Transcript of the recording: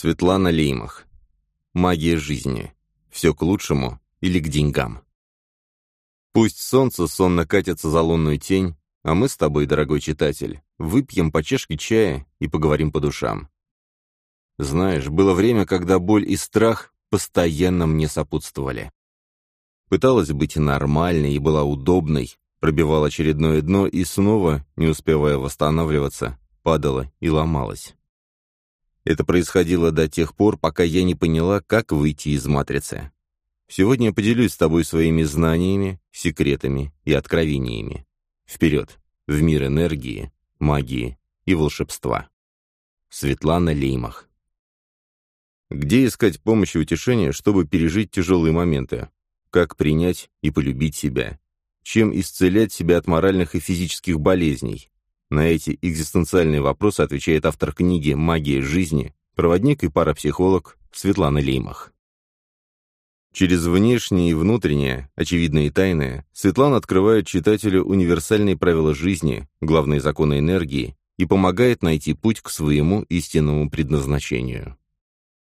Светлана Леймах. Магия жизни. Все к лучшему или к деньгам. Пусть солнце сонно катится за лунную тень, а мы с тобой, дорогой читатель, выпьем по чашке чая и поговорим по душам. Знаешь, было время, когда боль и страх постоянно мне сопутствовали. Пыталась быть нормальной и была удобной, пробивала очередное дно и снова, не успевая восстанавливаться, падала и ломалась. Это происходило до тех пор, пока я не поняла, как выйти из матрицы. Сегодня я поделюсь с тобой своими знаниями, секретами и откровениями. Вперед, в мир энергии, магии и волшебства. Светлана Леймах Где искать помощь и утешение, чтобы пережить тяжелые моменты? Как принять и полюбить себя? Чем исцелять себя от моральных и физических болезней? На эти экзистенциальные вопросы отвечает автор книги «Магия жизни», проводник и парапсихолог Светлана Леймах. Через внешнее и внутреннее, очевидные и тайное, Светлана открывает читателю универсальные правила жизни, главные законы энергии и помогает найти путь к своему истинному предназначению.